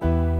you